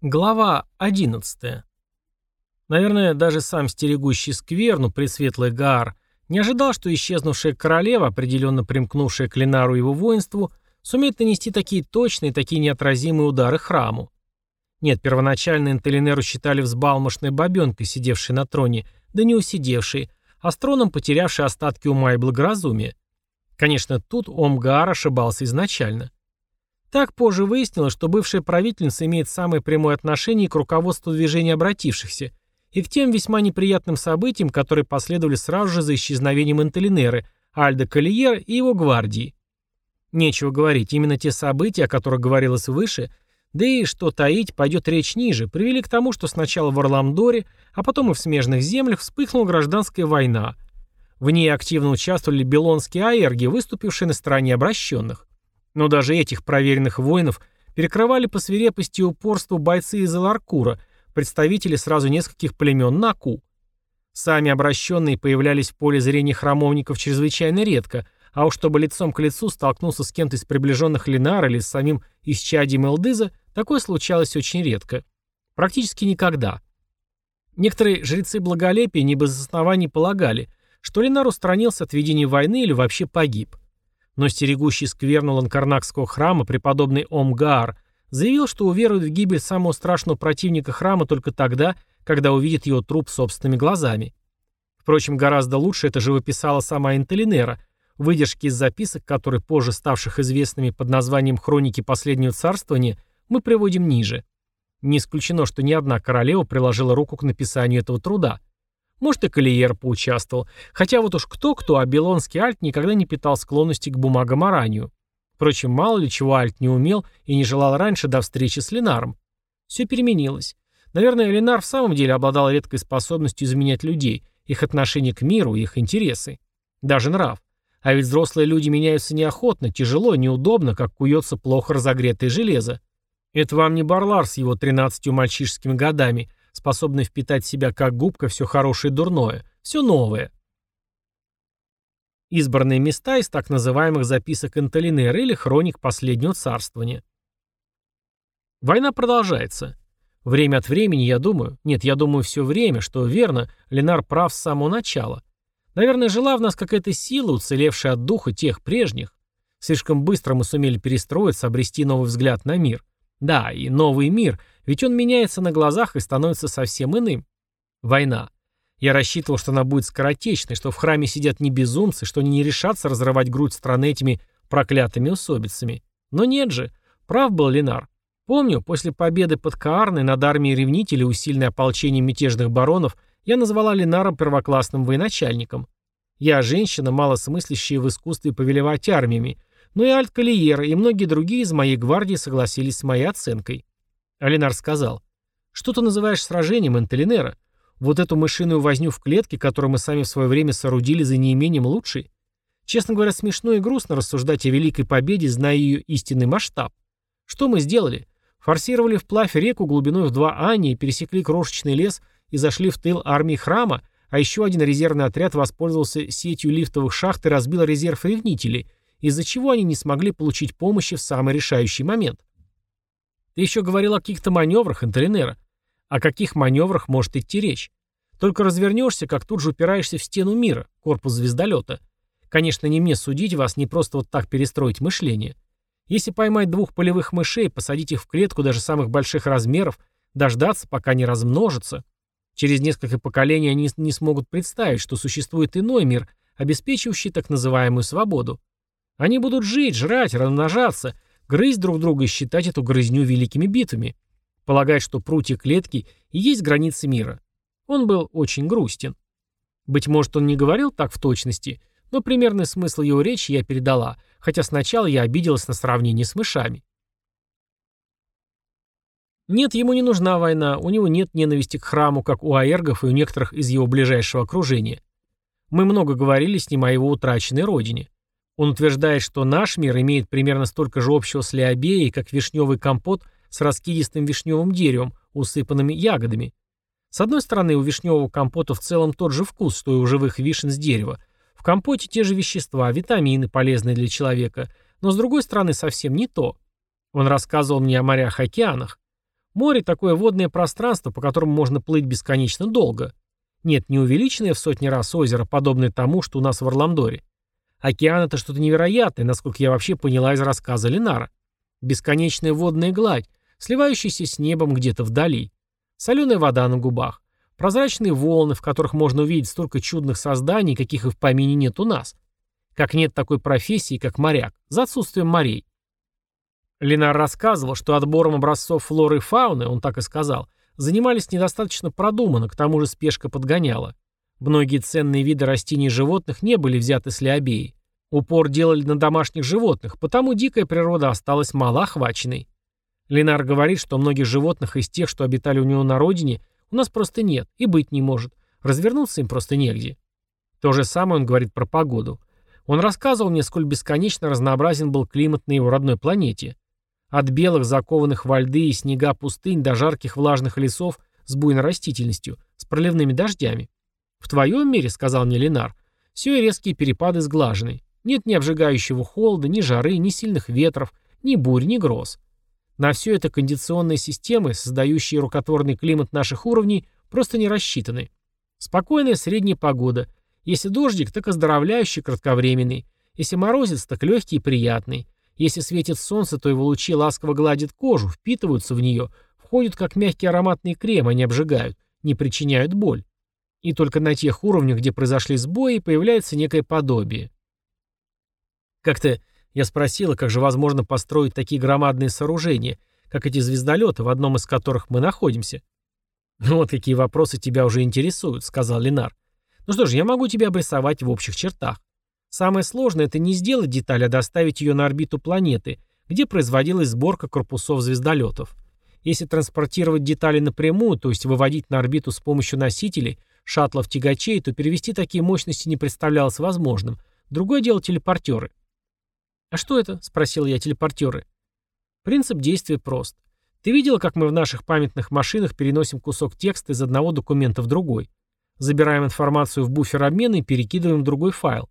Глава 11. Наверное, даже сам стерегущий скверну, пресветлый Гаар, не ожидал, что исчезнувшая королева, определенно примкнувшая к Ленару его воинству, сумеет нанести такие точные, такие неотразимые удары храму. Нет, первоначально Интелинеру считали взбалмошной бабенкой, сидевшей на троне, да не усидевшей, а с троном потерявшей остатки ума и благоразумия. Конечно, тут Омгаар ошибался изначально. Так позже выяснилось, что бывшая правительница имеет самое прямое отношение к руководству движения обратившихся и к тем весьма неприятным событиям, которые последовали сразу же за исчезновением Интелинеры, Альда Калиера и его гвардии. Нечего говорить, именно те события, о которых говорилось выше, да и, что таить, пойдет речь ниже, привели к тому, что сначала в Орламдоре, а потом и в смежных землях вспыхнула гражданская война. В ней активно участвовали белонские аэрги, выступившие на стороне обращенных. Но даже этих проверенных воинов перекрывали по свирепости и упорству бойцы из Эларкура, представители сразу нескольких племен Наку. Сами обращенные появлялись в поле зрения храмовников чрезвычайно редко, а уж чтобы лицом к лицу столкнулся с кем-то из приближенных Ленар или с самим Исчадием Элдыза, такое случалось очень редко. Практически никогда. Некоторые жрецы благолепия не без оснований полагали, что Ленар устранился от ведения войны или вообще погиб. Но стерегущий скверну Ланкарнакского храма, преподобный Омгаар, заявил, что уверует в гибель самого страшного противника храма только тогда, когда увидит его труп собственными глазами. Впрочем, гораздо лучше это живописала сама Интелинера, выдержки из записок, которые позже ставших известными под названием «Хроники последнего царствования», мы приводим ниже. Не исключено, что ни одна королева приложила руку к написанию этого труда. Может, и Калиер поучаствовал. Хотя вот уж кто-кто, а Белонский Альт никогда не питал склонности к бумагоморанию. Впрочем, мало ли чего Альт не умел и не желал раньше до встречи с Ленаром. Все переменилось. Наверное, Ленар в самом деле обладал редкой способностью изменять людей, их отношение к миру, их интересы. Даже нрав. А ведь взрослые люди меняются неохотно, тяжело, неудобно, как куется плохо разогретое железо. Это вам не Барлар с его тринадцатью мальчишескими годами, способный впитать в себя как губка все хорошее и дурное, все новое. Избранные места из так называемых записок Анталинера или хроник последнего царствования. Война продолжается. Время от времени, я думаю, нет, я думаю все время, что верно, Ленар прав с самого начала. Наверное, жила в нас какая-то сила, уцелевшая от духа тех прежних. Слишком быстро мы сумели перестроиться, обрести новый взгляд на мир. Да, и новый мир, ведь он меняется на глазах и становится совсем иным. Война. Я рассчитывал, что она будет скоротечной, что в храме сидят не безумцы, что они не решатся разрывать грудь страны этими проклятыми усобицами. Но нет же. Прав был Ленар. Помню, после победы под Каарной над армией ревнителей, усиленной ополчением мятежных баронов, я назвала Ленара первоклассным военачальником. Я женщина, мало смыслящая в искусстве повелевать армиями, но и Альт Калиера и многие другие из моей гвардии согласились с моей оценкой. Алинар сказал, «Что ты называешь сражением, Энтелинера? Вот эту мышиную возню в клетке, которую мы сами в свое время соорудили за неимением лучшей? Честно говоря, смешно и грустно рассуждать о великой победе, зная ее истинный масштаб. Что мы сделали? Форсировали вплавь реку глубиной в два ани, пересекли крошечный лес и зашли в тыл армии храма, а еще один резервный отряд воспользовался сетью лифтовых шахт и разбил резерв ревнителей, из-за чего они не смогли получить помощи в самый решающий момент. Ты еще говорил о каких-то маневрах, Интеринера. О каких маневрах может идти речь? Только развернешься, как тут же упираешься в стену мира, корпус звездолета. Конечно, не мне судить вас, не просто вот так перестроить мышление. Если поймать двух полевых мышей, посадить их в клетку даже самых больших размеров, дождаться, пока они размножатся, через несколько поколений они не смогут представить, что существует иной мир, обеспечивающий так называемую свободу. Они будут жить, жрать, размножаться, грызть друг друга и считать эту грызню великими битвами. Полагать, что прутья клетки и есть границы мира. Он был очень грустен. Быть может, он не говорил так в точности, но примерный смысл его речи я передала, хотя сначала я обиделась на сравнение с мышами. Нет, ему не нужна война, у него нет ненависти к храму, как у аэргов и у некоторых из его ближайшего окружения. Мы много говорили с ним о его утраченной родине. Он утверждает, что наш мир имеет примерно столько же общего с Леобеей, как вишневый компот с раскидистым вишневым деревом, усыпанными ягодами. С одной стороны, у вишневого компота в целом тот же вкус, что и у живых вишен с дерева. В компоте те же вещества, витамины, полезные для человека, но с другой стороны совсем не то. Он рассказывал мне о морях-океанах. Море – такое водное пространство, по которому можно плыть бесконечно долго. Нет, не увеличенное в сотни раз озеро, подобное тому, что у нас в Орламдоре. Океан – это что-то невероятное, насколько я вообще поняла из рассказа Ленара. Бесконечная водная гладь, сливающаяся с небом где-то вдали. Соленая вода на губах. Прозрачные волны, в которых можно увидеть столько чудных созданий, каких и в помине нет у нас. Как нет такой профессии, как моряк, за отсутствием морей. Ленар рассказывал, что отбором образцов флоры и фауны, он так и сказал, занимались недостаточно продуманно, к тому же спешка подгоняла. Многие ценные виды растений и животных не были взяты с Леобеи. Упор делали на домашних животных, потому дикая природа осталась мало охваченной. Ленар говорит, что многих животных из тех, что обитали у него на родине, у нас просто нет и быть не может. Развернуться им просто негде. То же самое он говорит про погоду. Он рассказывал мне, сколь бесконечно разнообразен был климат на его родной планете. От белых, закованных во льды и снега пустынь до жарких влажных лесов с буйной растительностью, с проливными дождями. «В твоем мире, — сказал мне Ленар, — все и резкие перепады сглажены. Нет ни обжигающего холода, ни жары, ни сильных ветров, ни бурь, ни гроз. На все это кондиционные системы, создающие рукотворный климат наших уровней, просто не рассчитаны. Спокойная средняя погода. Если дождик, так оздоровляющий, кратковременный. Если морозец, так легкий и приятный. Если светит солнце, то его лучи ласково гладят кожу, впитываются в нее, входят как мягкий ароматный крем, они обжигают, не причиняют боль. И только на тех уровнях, где произошли сбои, появляется некое подобие. Как-то я спросила, как же возможно построить такие громадные сооружения, как эти звездолеты, в одном из которых мы находимся. «Ну вот какие вопросы тебя уже интересуют», — сказал Ленар. «Ну что ж, я могу тебе обрисовать в общих чертах. Самое сложное — это не сделать деталь, а доставить ее на орбиту планеты, где производилась сборка корпусов звездолетов. Если транспортировать детали напрямую, то есть выводить на орбиту с помощью носителей, шаттлов-тягачей, то перевести такие мощности не представлялось возможным. Другое дело телепортеры. «А что это?» — спросил я телепортеры. Принцип действия прост. Ты видела, как мы в наших памятных машинах переносим кусок текста из одного документа в другой? Забираем информацию в буфер обмена и перекидываем в другой файл.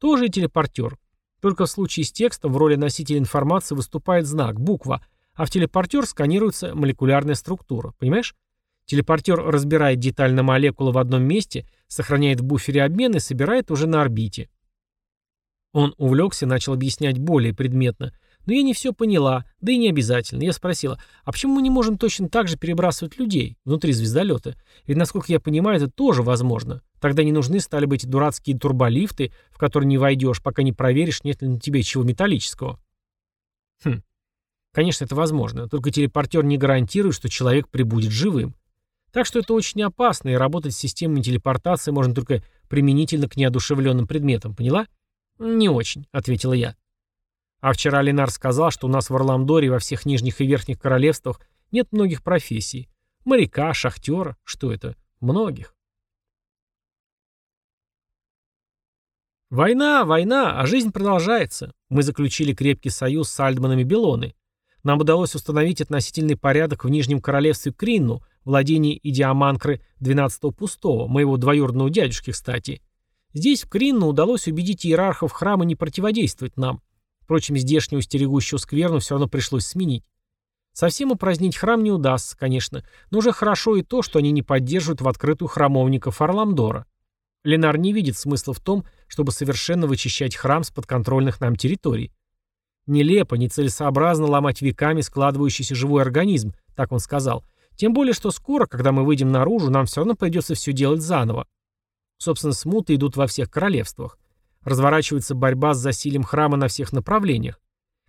Тоже и телепортер. Только в случае с текстом в роли носителя информации выступает знак, буква, а в телепортер сканируется молекулярная структура. Понимаешь? Телепортер разбирает деталь на молекулы в одном месте, сохраняет в буфере обмена и собирает уже на орбите. Он увлекся начал объяснять более предметно. Но я не все поняла, да и не обязательно. Я спросила, а почему мы не можем точно так же перебрасывать людей внутри звездолета? Ведь, насколько я понимаю, это тоже возможно. Тогда не нужны стали бы эти дурацкие турболифты, в которые не войдешь, пока не проверишь, нет ли на тебе чего металлического. Хм. Конечно, это возможно, только телепортер не гарантирует, что человек прибудет живым. Так что это очень опасно, и работать с системой телепортации можно только применительно к неодушевленным предметам, поняла? «Не очень», — ответила я. А вчера Ленар сказал, что у нас в Орламдоре во всех нижних и верхних королевствах нет многих профессий. Моряка, шахтера, что это? Многих. Война, война, а жизнь продолжается. Мы заключили крепкий союз с альдманами Белоны. Нам удалось установить относительный порядок в Нижнем Королевстве Кринну, владении Идиаманкры 12-го пустого, моего двоюродного дядюшки, кстати. Здесь, в Кринну, удалось убедить иерархов храма не противодействовать нам. Впрочем, здешнюю стерегущую скверну все равно пришлось сменить. Совсем упразднить храм не удастся, конечно, но уже хорошо и то, что они не поддерживают в открытую храмовников Орламдора. Ленар не видит смысла в том, чтобы совершенно вычищать храм с подконтрольных нам территорий. Нелепо, нецелесообразно ломать веками складывающийся живой организм, так он сказал. Тем более, что скоро, когда мы выйдем наружу, нам все равно придется все делать заново. Собственно, смуты идут во всех королевствах. Разворачивается борьба с засилием храма на всех направлениях.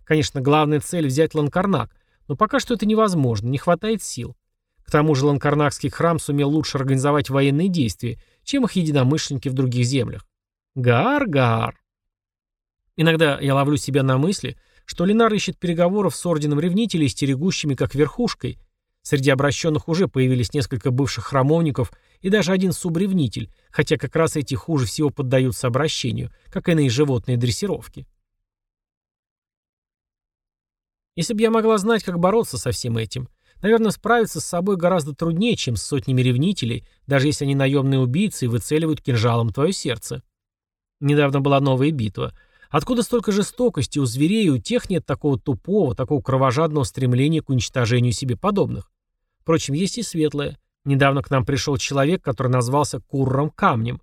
Конечно, главная цель — взять Ланкарнак, но пока что это невозможно, не хватает сил. К тому же Ланкарнакский храм сумел лучше организовать военные действия, чем их единомышленники в других землях. Гар-гар. Иногда я ловлю себя на мысли, что Ленар ищет переговоров с орденом ревнителей, стерегущими как верхушкой. Среди обращенных уже появились несколько бывших храмовников и даже один субревнитель, хотя как раз эти хуже всего поддаются обращению, как иные животные дрессировки. Если бы я могла знать, как бороться со всем этим, наверное, справиться с собой гораздо труднее, чем с сотнями ревнителей, даже если они наемные убийцы и выцеливают кинжалом твое сердце. Недавно была новая битва. Откуда столько жестокости у зверей, у тех нет такого тупого, такого кровожадного стремления к уничтожению себе подобных? Впрочем, есть и светлое. Недавно к нам пришел человек, который назвался Курром Камнем.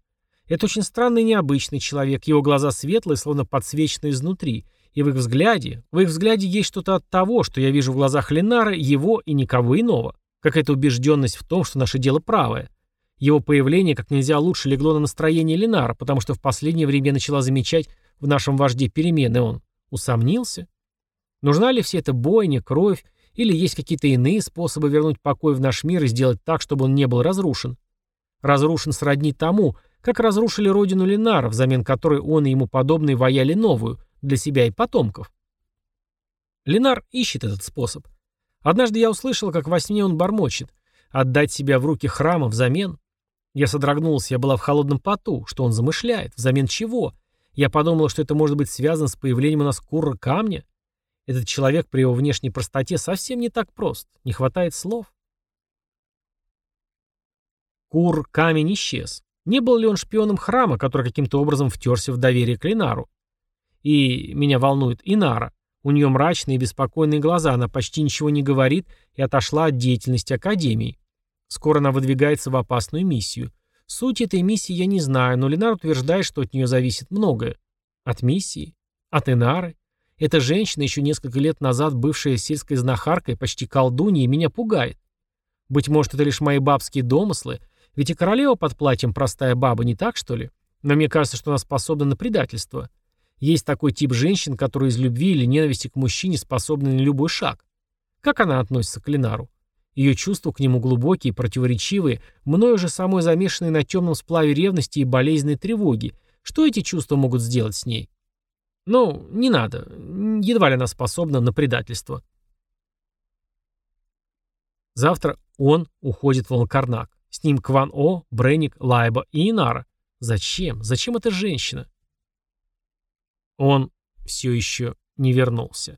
Это очень странный и необычный человек. Его глаза светлые, словно подсвечены изнутри. И в их взгляде, в их взгляде есть что-то от того, что я вижу в глазах Ленара, его и никого иного. Какая-то убежденность в том, что наше дело правое. Его появление как нельзя лучше легло на настроение Ленара, потому что в последнее время я начала замечать в нашем вожде перемены. Он усомнился. Нужна ли все это бойня, кровь, или есть какие-то иные способы вернуть покой в наш мир и сделать так, чтобы он не был разрушен? Разрушен сродни тому, как разрушили родину Ленара, взамен которой он и ему подобные ваяли новую, для себя и потомков. Ленар ищет этот способ. Однажды я услышал, как во сне он бормочет. Отдать себя в руки храма взамен? Я содрогнулся, я была в холодном поту. Что он замышляет? Взамен чего? Я подумал, что это может быть связано с появлением у нас курра камня. Этот человек при его внешней простоте совсем не так прост. Не хватает слов. Кур камень исчез. Не был ли он шпионом храма, который каким-то образом втерся в доверие к Линару? И меня волнует Инара. У нее мрачные и беспокойные глаза, она почти ничего не говорит и отошла от деятельности Академии. Скоро она выдвигается в опасную миссию. Суть этой миссии я не знаю, но Ленар утверждает, что от нее зависит многое. От миссии? От Инары? Эта женщина, еще несколько лет назад бывшая сельской знахаркой, почти колдуньей, меня пугает. Быть может, это лишь мои бабские домыслы, ведь и королева под платьем простая баба, не так, что ли? Но мне кажется, что она способна на предательство. Есть такой тип женщин, которые из любви или ненависти к мужчине способны на любой шаг. Как она относится к Ленару? Ее чувства к нему глубокие, противоречивые, мною же самой замешанные на темном сплаве ревности и болезненной тревоги. Что эти чувства могут сделать с ней? Ну, не надо. Едва ли она способна на предательство. Завтра он уходит в Ланкарнак. С ним Кван О, Бренник, Лайба и Инара. Зачем? Зачем эта женщина? Он все еще не вернулся.